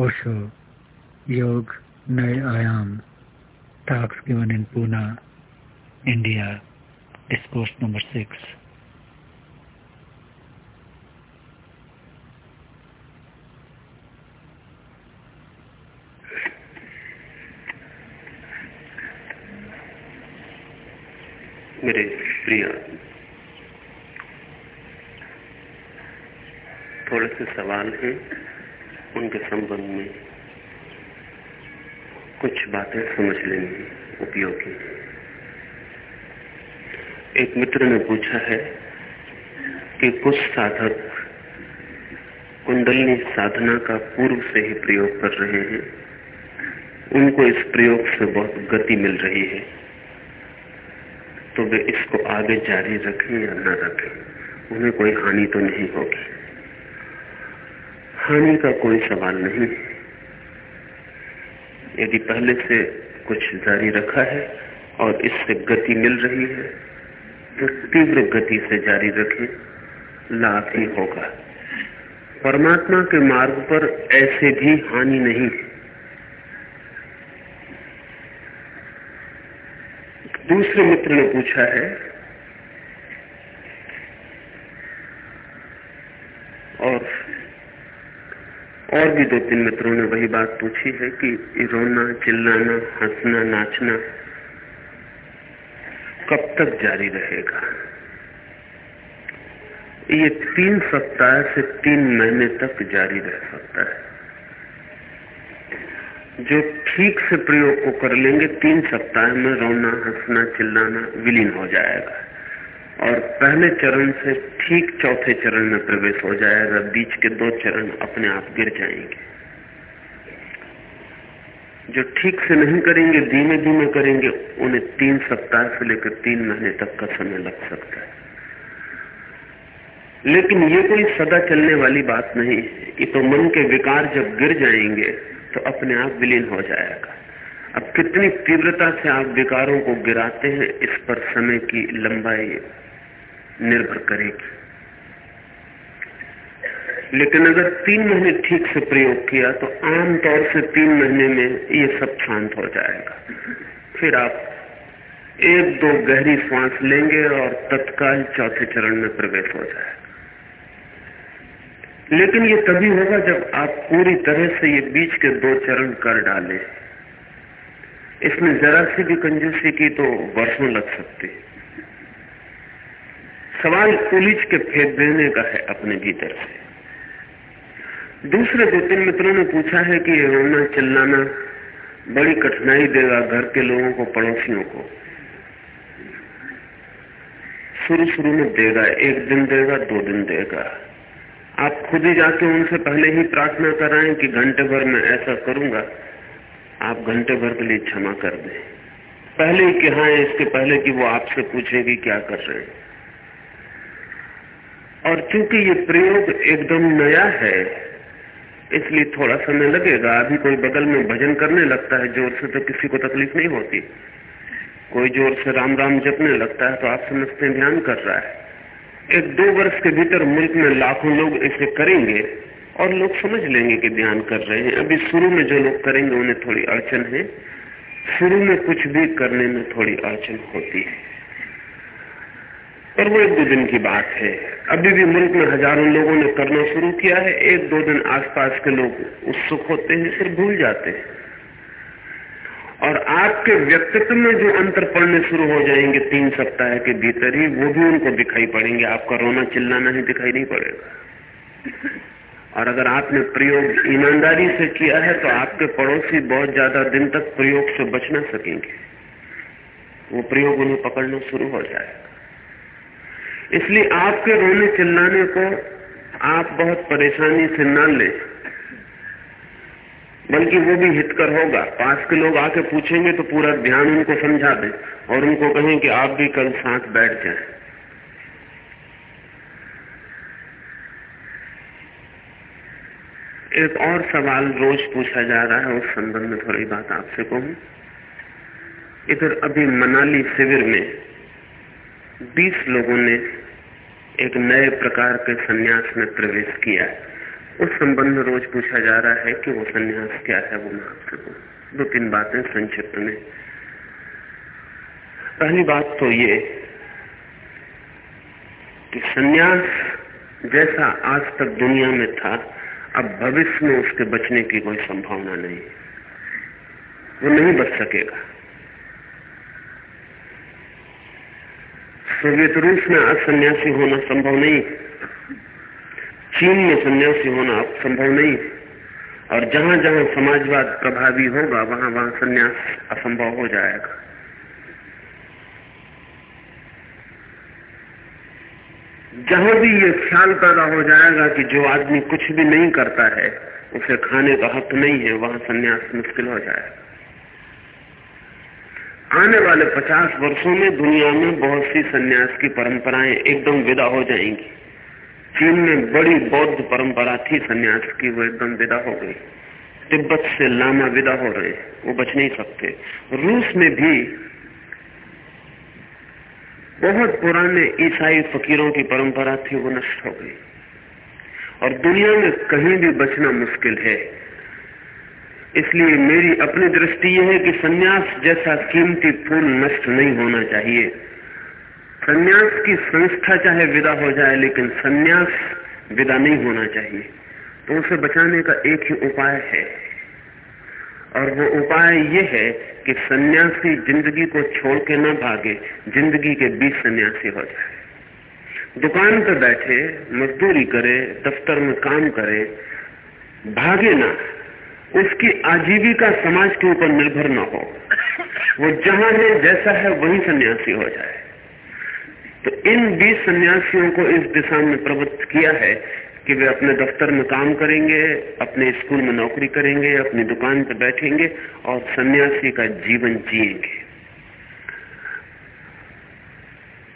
ओशो, योग, नए आयाम talks given in Poona India discourse number six मेरे प्रिय, थोड़े से सवाल हैं। उनके संबंध में कुछ बातें समझ लेनी उपयोगी एक मित्र ने पूछा है कि कुछ साधक कुंडलनी साधना का पूर्व से ही प्रयोग कर रहे हैं। उनको इस प्रयोग से बहुत गति मिल रही है। तो वे इसको आगे जारी रखें या न रखें, उन्हें कोई हानि तो नहीं होगी। हानि का कोई सवाल नहीं। यदि पहले से कुछ जारी रखा है और इससे गति मिल रही है तो तीव्र गति से जारी रखें लाभ ही होगा। परमात्मा के मार्ग पर ऐसे भी हानि नहीं। दूसरे मित्र ने पूछा है, और और भी दो तीन मित्रों ने वही बात पूछी है कि रोना, चिल्लाना, हंसना, नाचना कब तक जारी रहेगा? ये तीन सप्ताह से तीन महीने तक जारी रह सकता है। जो ठीक से प्रयोग को कर लेंगे, तीन सप्ताह में रोना, हंसना, चिल्लाना विलीन हो जाएगा। और पहले चरण से ठीक चौथे चरण में प्रवेश हो जाएगा, बीच के दो चरण अपने आप गिर जाएँगे। जो ठीक से नहीं करेंगे, धीमे धीमे करेंगे, उन्हें तीन सप्ताह से लेकर तीन महीने तक का समय लग सकता है। लेकिन ये कोई सदा चलने वाली बात नहीं ये तो मन के विकार जब गिर जाएँगे तो अपने आप विलीन हो जाएगा। अब कितनी तीव्रता से आप विकारों को गिराते हैं, इस पर समय की लंबाई निर्भर करेगी। लेकिन अगर तीन महीने ठीक से प्रयोग किया तो आमतौर से तीन महीने में ये सब शांत हो जाएगा। फिर आप एक दो गहरी सांस लेंगे और तत्काल चौथे चरण में प्रवेश हो जाएगा। लेकिन ये तभी होगा जब आप पूरी तरह से ये बीच के दो चरण कर डालें। इसमें जरा सी भी कंजूसी की तो वर्षों लग सकती सवाल उलिझ के फेंक देने का है अपने भीतर से। दूसरे दो तीन मित्रों ने पूछा है कि रोना चिल्लाना बड़ी कठिनाई देगा घर के लोगों को, पड़ोसियों को। शुरू शुरू में देगा, एक दिन देगा, दो दिन देगा। आप खुद ही जाके उनसे पहले ही प्रार्थना कराएँ कि घंटे भर में ऐसा करूँगा, आप घंटे भर के लिए क्षमा कर दें। पहले ही कि हाँ इसके पहले कि वो आपसे पूछेगी क्या कर रहे हैं। और चूँकि ये प्रयोग एकदम नया है, इसलिए थोड़ा समय लगेगा। अभी कोई बगल में भजन करने लगता है, ज़ोर से तो किसी को तकलीफ़ नहीं होती। कोई ज़ोर से राम राम जपने लगता है तो आप समझते हैं ध्यान कर रहा है। एक दो वर्ष के भीतर मुल्क में लाखों लोग इसे करेंगे और लोग समझ लेंगे कि ध्यान कर रहे हैं। अभी शुरू में जो लोग करेंगे, उन्हें थोड़ी अड़चन है। शुरू में कुछ भी करने में थोड़ी अड़चन होती है। पर वो एक दो दिन की बात है। अभी भी मुल्क में हज़ारों लोगों ने करना शुरू किया है, एक दो दिन आसपास के लोग उत्सुक होते हैं, फिर भूल जाते हैं। और आपके व्यक्तित्व में जो अंतर पड़ने शुरू हो जाएँगे तीन सप्ताह के भीतर ही, वो भी उनको दिखाई पड़ेंगे। आपका रोना चिल्लाना ही दिखाई नहीं पड़ेगा। और अगर आपने प्रयोग ईमानदारी से किया है तो आपके पड़ोसी बहुत ज़्यादा दिन तक प्रयोग से बच ना सकेंगे। वो प्रयोग उन्हें पकड़ना शुरू हो जाएगा इसलिए आपके रोने चिल्लाने को आप बहुत परेशानी से न लें। बल्कि वो भी हितकर होगा। पास के लोग आके पूछेंगे तो पूरा ध्यान उनको समझा दें और उनको कहें कि आप भी कल साथ बैठ जाएँ। एक और सवाल रोज पूछा जा रहा है, उस संबंध में थोड़ी बात आपसे कहूँ। इधर अभी मनाली शिविर में 20 लोगों ने एक नए प्रकार के सन्यास में प्रवेश किया। उस संबंध में रोज पूछा जा रहा है कि वो सन्यास क्या है, वो मैं आपसे दो तीन बातें संक्षिप्त में। पहली बात तो ये कि सन्यास जैसा आज तक दुनिया में था, अब भविष्य में उसके बचने की कोई संभावना नहीं। वो नहीं बच सकेगा। सोवियत रूस में आज सन्यासी होना संभव नहीं। चीन में सन्यासी होना संभव नहीं। और जहाँ जहाँ समाजवाद प्रभावी होगा वहाँ वहाँ सन्यास असंभव हो जाएगा। जहाँ भी ये ख्याल पैदा हो जाएगा कि जो आदमी कुछ भी नहीं करता है, उसे खाने का हक नहीं है, वहाँ सन्यास मुश्किल हो जाएगा। आने वाले पचास वर्षों में दुनिया में बहुत सी सन्यास की परंपराएँ एकदम विदा हो जाएँगी। चीन में बड़ी बौद्ध परंपरा थी, सन्यास की वो एकदम विदा हो गई। तिब्बत से लामा विदा हो रहे, वो बच नहीं सकते। रूस में भी बहुत पुराने ईसाई फकीरों की परंपरा थी, वो नष्ट हो गई। और दुनिया में कहीं भी बचना मुश्किल है। इसलिए मेरी अपनी दृष्टि यह है कि सन्यास जैसा कीमती फूल नष्ट नहीं होना चाहिए। सन्यास की संस्था चाहे विदा हो जाए, लेकिन सन्यास विदा नहीं होना चाहिए। तो उसे बचाने का एक ही उपाय है। और वो उपाय ये है कि सन्यासी ज़िंदगी को छोड़ के न भागे, ज़िंदगी के बीच सन्यासी हो जाए। दुकान पर बैठे, मजदूरी करे, दफ्तर में काम करे, भागे ना उसकी आजीविका समाज के ऊपर निर्भर न हो। वो जहाँ है, जैसा है, वही सन्यासी हो जाए। तो इन बीस सन्यासियों को इस दिशा में प्रवृत्त किया है कि वे अपने दफ्तर में काम करेंगे, अपने स्कूल में नौकरी करेंगे, अपनी दुकान पर बैठेंगे और सन्यासी का जीवन जिएँगे।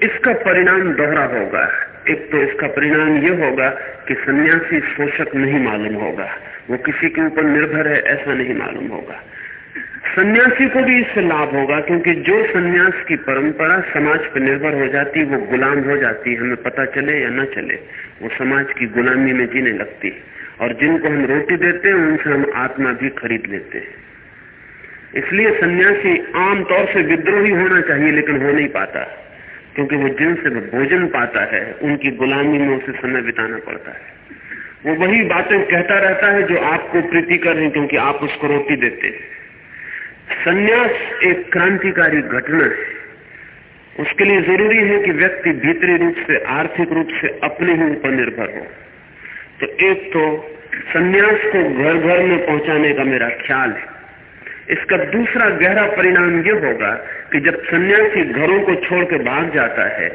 इसका परिणाम दोहरा होगा। एक तो इसका परिणाम यह होगा कि सन्यासी शोषक नहीं मालूम होगा। वो किसी के ऊपर निर्भर है, ऐसा नहीं मालूम होगा। सन्यासी को भी इससे लाभ होगा, क्योंकि जो सन्यास की परंपरा समाज पर निर्भर हो जाती, वो गुलाम हो जाती, हमें पता चले या न चले, वो समाज की गुलामी में जीने लगती। और जिनको हम रोटी देते हैं, उनसे हम आत्मा भी खरीद लेते हैं। इसलिए सन्यासी आमतौर से विद्रोही होना चाहिए, लेकिन हो नहीं पाता। क्योंकि वो जिनसे भोजन पाता है, उनकी गुलामी में उसे समय बिताना पड़ता है। वो वही बातें कहता रहता है जो आपको प्रीति कर रहे क्योंकि आप उसको रोटी देते हैं। संन्यास एक क्रांतिकारी घटना है। उसके लिए ज़रूरी है कि व्यक्ति भीतरी रूप से, आर्थिक रूप से अपने ही ऊपर निर्भर हो। तो एक तो संन्यास को घर घर में पहुँचाने का मेरा ख्याल है। इसका दूसरा गहरा परिणाम यह होगा कि जब सन्यासी घरों को छोड़ के भाग जाता है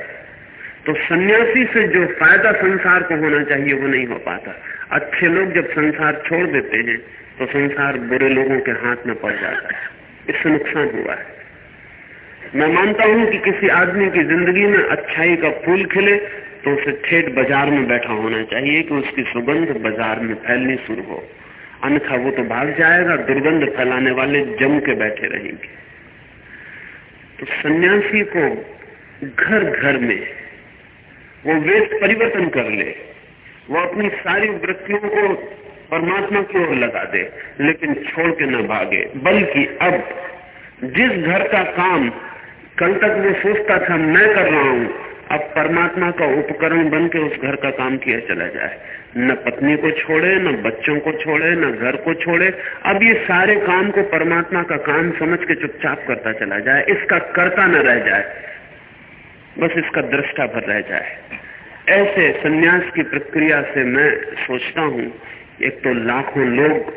तो सन्यासी से जो फ़ायदा संसार को होना चाहिए वो नहीं हो पाता। अच्छे लोग जब संसार छोड़ देते हैं तो संसार बुरे लोगों के हाथ में पड़ जाता है। इससे नुकसान हुआ है। मैं मानता हूँ कि किसी आदमी की ज़िंदगी में अच्छाई का फूल खिले तो उसे ठेठ बाज़ार में बैठा होना चाहिए कि उसकी सुगंध बाज़ार में फैलनी शुरू हो। अन्यथा वो तो भाग जाएगा, दुर्गंध फैलाने वाले जम के बैठे रहेंगे। तो सन्यासी को घर घर में वो वेश परिवर्तन कर ले, वो अपनी सारी वृत्तियों को परमात्मा की ओर लगा दे, लेकिन छोड़ के न भागे। बल्कि अब जिस घर का काम कल तक वो सोचता था, मैं कर रहा हूँ अब परमात्मा का उपकरण बन के उस घर का काम किया चला जाए। न पत्नी को छोड़े, न बच्चों को छोड़े, न घर को छोड़े। अब ये सारे काम को परमात्मा का काम समझ के चुपचाप करता चला जाए। इसका करता न रह जाए। बस इसका दृष्टा भर रह जाए। ऐसे सन्यास की प्रक्रिया से मैं सोचता हूँ, एक तो लाखों लोग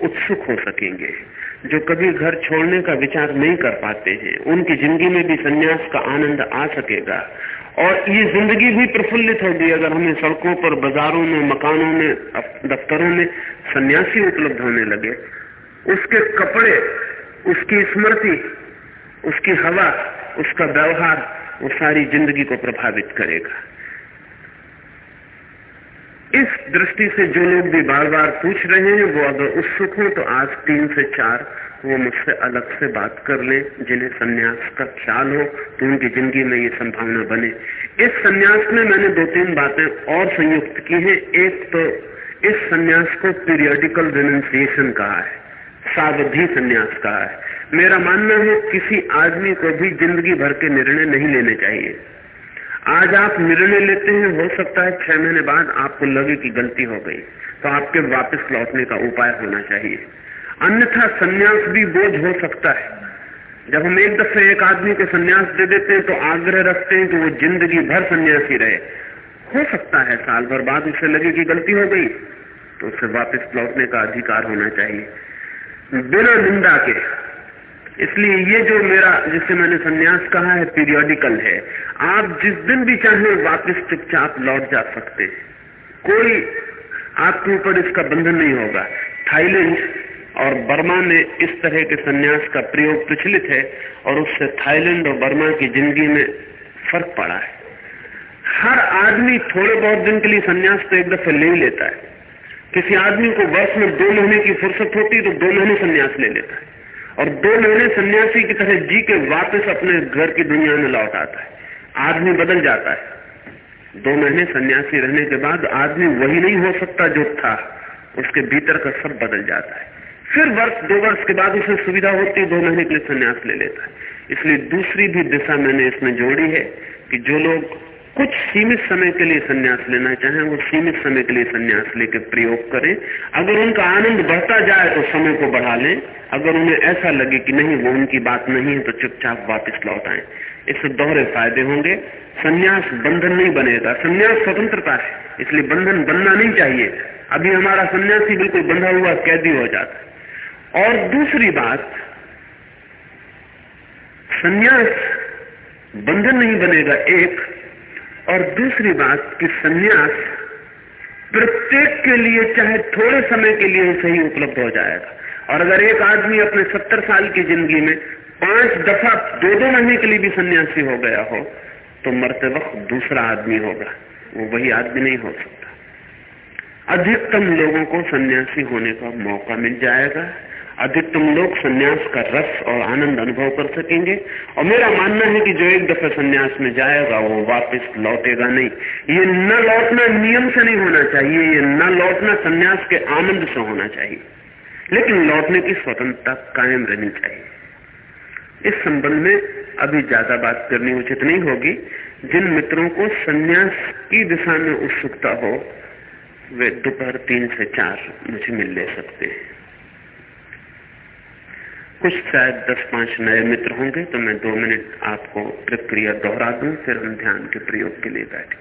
उत्सुक हो सकेंगे। जो कभी घर छोड़ने का विचार नहीं कर पाते हैं, उनकी ज़िंदगी में भी सन्यास का आनंद आ सकेगा। और ये ज़िंदगी भी प्रफुल्लित होगी अगर हमें सड़कों पर, बाजारों में, मकानों में, दफ्तरों में सन्यासी उपलब्ध होने लगे। उसके कपड़े, उसकी स्मृति, उसकी हवा, उसका व्यवहार, वो सारी ज़िंदगी को प्रभावित करेगा। इस दृष्टि से जो लोग भी बार बार पूछ रहे हैं, वो अगर उत्सुक हो तो आज तीन से चार वो मुझसे अलग से बात कर ले, जिन्हें सन्यास का ख्याल हो तो उनकी ज़िंदगी में ये संभावना बने। इस सन्यास में मैंने दो तीन बातें और संयुक्त की हैं। एक तो इस सन्यास को पीरियोडिकल रिनंसिएशन कहा है, सावधि सन्यास कहा है। मेरा मानना है, किसी आदमी को भी ज़िंदगी भर के निर्णय नहीं लेने चाहिए। आज आप निर्णय लेते हैं, हो सकता है छह महीने बाद आपको लगे कि गलती हो गई तो आपके वापस लौटने का उपाय होना चाहिए। अन्यथा सन्यास भी बोझ हो सकता है। जब हम एक दफे एक आदमी को सन्यास दे देते हैं तो आग्रह रखते हैं कि वो ज़िंदगी भर सन्यासी रहे। हो सकता है साल भर बाद उसे लगे कि गलती हो गई तो उसे वापस लौटने का अधिकार होना चाहिए। बिना निंदा के इसलिए ये जो मेरा, जिसे मैंने सन्यास कहा है पीरियोडिकल है, आप जिस दिन भी चाहें वापस चुपचाप लौट जा सकते कोई आपके ऊपर इसका बंधन नहीं होगा। थाईलैंड और बर्मा में इस तरह के सन्यास का प्रयोग प्रचलित है और उससे थाईलैंड और बर्मा की ज़िंदगी में फ़र्क पड़ा है। हर आदमी थोड़े बहुत दिन के लिए सन्यास तो एक दफे ले लेता है। किसी आदमी को वर्ष में दो महीने की फुर्सत होती तो दो महीने सन्यास ले लेता है। और दो महीने सन्यासी की तरह जी के वापस अपने घर की दुनिया में लौट आता है। आदमी बदल जाता है। दो महीने सन्यासी रहने के बाद आदमी वही नहीं हो सकता जो था। उसके भीतर का सब बदल जाता है। फिर वर्ष, दो वर्ष के बाद उसे सुविधा होती है, दो महीने के लिए संन्यास ले लेता है। इसलिए दूसरी भी दिशा मैंने इसमें जोड़ी है कि जो लोग कुछ सीमित समय के लिए संन्यास लेना चाहें, वो सीमित समय के लिए सन्यास लेकर प्रयोग करें। अगर उनका आनंद बढ़ता जाए तो समय को बढ़ा लें। अगर उन्हें ऐसा लगे कि नहीं, वो उनकी बात नहीं है तो चुपचाप वापस लौट आए। इससे दोहरे फ़ायदे होंगे। संन्यास बंधन नहीं बनेगा। संन्यास स्वतंत्रता है, इसलिए बंधन बनना नहीं चाहिए। अभी हमारा सन्यासी बिल्कुल बंधा हुआ, कैदी हो जाता और दूसरी बात, सन्यास बंधन नहीं बनेगा। एक और दूसरी बात कि सन्यास प्रत्येक के लिए चाहे थोड़े समय के लिए सही उपलब्ध हो जाएगा। और अगर एक आदमी अपने सत्तर साल की ज़िंदगी में पाँच दफ़ा, दो दो महीने के लिए भी सन्यासी हो गया हो तो मरते वक्त दूसरा आदमी होगा। वो वही आदमी नहीं हो सकता। अधिकतम लोगों को सन्यासी होने का मौका मिल जाएगा। अधिकतम लोग सन्यास का रस और आनंद अनुभव कर सकेंगे। और मेरा मानना है कि जो एक दफे सन्यास में जाएगा, वो वापस लौटेगा नहीं। ये न लौटना नियम से नहीं होना चाहिए, ये न लौटना सन्यास के आनंद से होना चाहिए। लेकिन लौटने की स्वतंत्रता कायम रहनी चाहिए। इस संबंध में अभी ज़्यादा बात करनी उचित नहीं होगी। जिन मित्रों को सन्यास की दिशा में उत्सुकता हो, वे दोपहर तीन से चार मुझे मिल ले सकते हैं। कुछ शायद दस पाँच नए मित्र होंगे तो मैं दो मिनट आपको प्रक्रिया दोहरा दूँ, फिर हम ध्यान के प्रयोग के लिए बैठे।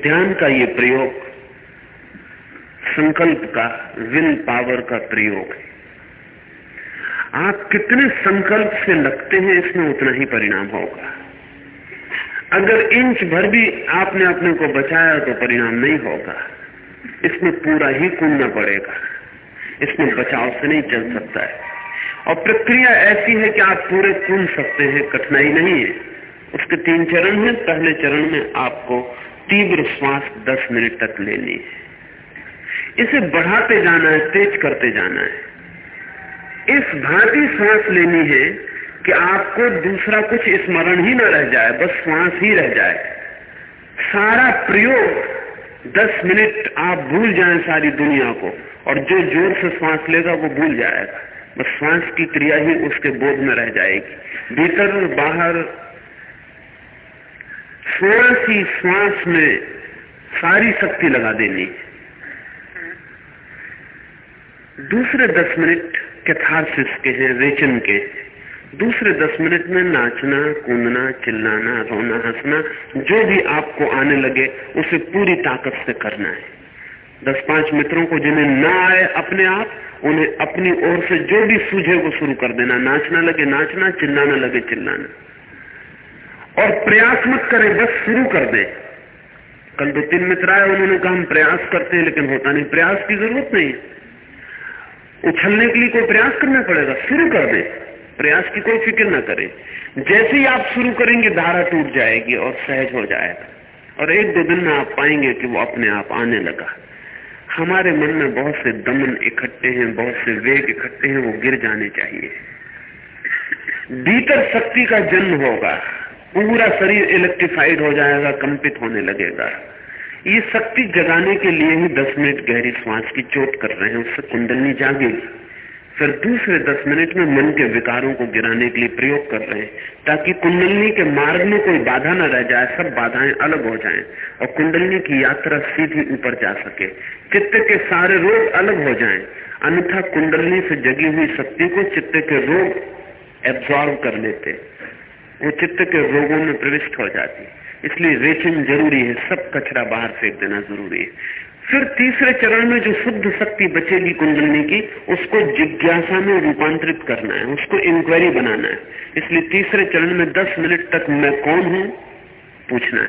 ध्यान का ये प्रयोग, संकल्प का विल पावर का प्रयोग है। आप कितने संकल्प से लगते हैं, इसमें उतना ही परिणाम होगा। अगर इंच भर भी आपने अपने को बचाया तो परिणाम नहीं होगा। इसमें पूरा ही कूदना पड़ेगा। इसमें बचाव से नहीं चल सकता है। और प्रक्रिया ऐसी है कि आप पूरे कूद सकते हैं, कठिनाई नहीं है। उसके तीन चरण हैं। पहले चरण में आपको तीव्र श्वास 10 मिनट तक लेनी है। इसे बढ़ाते जाना है, तेज करते जाना है। इस भांति सांस लेनी है कि आपको दूसरा कुछ स्मरण ही न रह जाए, बस श्वास ही रह जाए। सारा प्रयोग दस मिनट आप भूल जाएँ सारी दुनिया को, और जो ज़ोर से श्वास लेगा वो भूल जाएगा। बस श्वास की क्रिया ही उसके बोध में रह जाएगी। भीतर बाहर श्वास ही श्वास में सारी शक्ति लगा देनी। दूसरे दस मिनट कैथारसिस के हैं रेचन के। दूसरे दस मिनट में नाचना, कूदना, चिल्लाना, रोना, हंसना, जो भी आपको आने लगे, उसे पूरी ताकत से करना है। दस पाँच मित्रों को जिन्हें ना आए अपने आप, उन्हें अपनी ओर से जो भी सूझे वो शुरू कर देना। नाचना लगे नाचना, चिल्लाना लगे चिल्लाना। और प्रयास मत करें, बस शुरू कर दे। कल दो तीन मित्र आए, उन्होंने कहा, हम प्रयास करते हैं, लेकिन होता नहीं। प्रयास की ज़रूरत नहीं उछलने के लिए कोई प्रयास करना पड़ेगा, शुरू कर दे। प्रयास की कोई फ़िक्र ना करें। जैसे ही आप शुरू करेंगे, धारा टूट जाएगी और सहज हो जाएगा। और एक दो दिन में आप पाएँगे कि वो अपने आप आने लगा। हमारे मन में बहुत से दमन इकट्ठे हैं, बहुत से वेग इकट्ठे हैं, वो गिर जाने चाहिए। भीतर शक्ति का जन्म होगा। पूरा शरीर इलेक्ट्रिफाइड हो जाएगा, कंपित होने लगेगा। ये शक्ति जगाने के लिए ही दस मिनट गहरी श्वास की चोट कर रहे हैं, उससे कुंडलनी जागेगी। फिर दूसरे दस मिनट में मन के विकारों को गिराने के लिए प्रयोग कर रहे हैं, ताकि कुंडलनी के मार्ग में कोई बाधा न रह जाए, सब बाधाएँ अलग हो जाएँ और कुंडलनी की यात्रा सीधी ऊपर जा सके। चित्त के सारे रोग अलग हो जाएँ, अन्यथा कुंडलनी से जगी हुई शक्ति को चित्त के रोग एब्जॉर्व कर लेते। वो चित्त के रोगों में प्रविष्ट हो जाती। इसलिए रेचन ज़रूरी है, सब कचरा बाहर फेंक देना ज़रूरी है। फिर तीसरे चरण में जो शुद्ध शक्ति बचेगी कुंडलनी की, उसको जिज्ञासा में रूपांतरित करना है, उसको इंक्वायरी बनाना है। इसलिए तीसरे चरण में दस मिनट तक मैं कौन हूँ? पूछना है।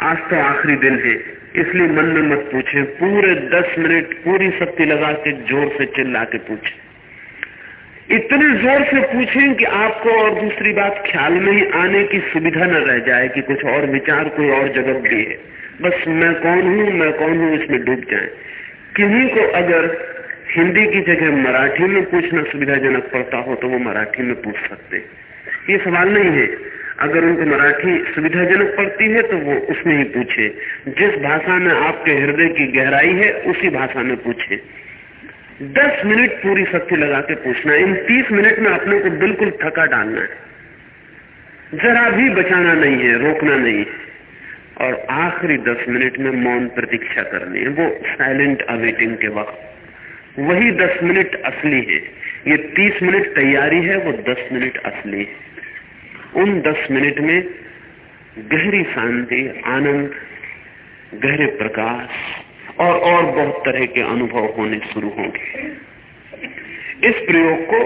आज तो आखिरी दिन है, इसलिए मन में मत पूछे। पूरे दस मिनट पूरी शक्ति लगा के ज़ोर से चिल्ला के पूछे। इतने ज़ोर से पूछें कि आपको और दूसरी बात ख्याल में ही आने की सुविधा न रह जाए कि कुछ और विचार, कोई और जगह है। बस मैं कौन हूँ, मैं कौन हूँ, इसमें डूब जाए। किन्हीं को अगर हिंदी की जगह मराठी में पूछना सुविधाजनक पड़ता हो तो वो मराठी में पूछ सकते ये सवाल नहीं है। अगर उनको मराठी सुविधाजनक पड़ती है तो वो उसमें ही पूछे। जिस भाषा में आपके हृदय की गहराई है, उसी भाषा में पूछे। दस मिनट पूरी शक्ति लगा के पूछना इन तीस मिनट में अपने को बिल्कुल थका डालना है। जरा भी बचाना नहीं है, रोकना नहीं है। और आखिरी दस मिनट में मौन प्रतीक्षा करनी है। वो साइलेंट अवेटिंग के वक्त। वही दस मिनट असली है। ये तीस मिनट तैयारी है, वो दस मिनट असली है। उन दस मिनट में गहरी शांति, आनंद, गहरे प्रकाश और और बहुत तरह के अनुभव होने शुरू होंगे। इस प्रयोग को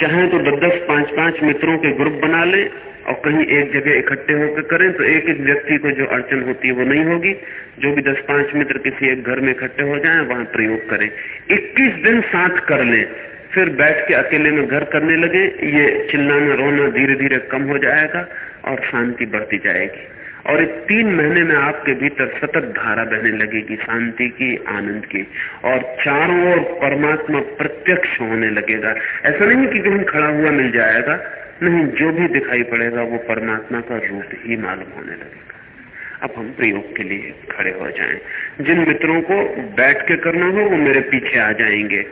चाहे तो दस दस पाँच पाँच मित्रों के ग्रुप बना लें और कहीं एक जगह इकट्ठे होकर करें तो एक एक व्यक्ति को जो अड़चन होती है वो नहीं होगी। जो भी दस पाँच मित्र किसी एक घर में इकट्ठे हो जाएँ, वहाँ प्रयोग करें। 21 दिन साथ कर लें, फिर बैठ के अकेले में घर करने लगे। ये चिल्लाना रोना धीरे धीरे कम हो जाएगा और शांति बढ़ती जाएगी। और एक तीन महीने में आपके भीतर सतत धारा बहने लगेगी, शांति की, आनंद की, और चारों ओर परमात्मा प्रत्यक्ष होने लगेगा। ऐसा नहीं कि कहीं खड़ा हुआ मिल जाएगा, नहीं, जो भी दिखाई पड़ेगा, वो परमात्मा का रूप ही मालूम होने लगेगा। अब हम प्रयोग के लिए खड़े हो जाएँ। जिन मित्रों को बैठ के करना हो, वो मेरे पीछे आ जाएँगे।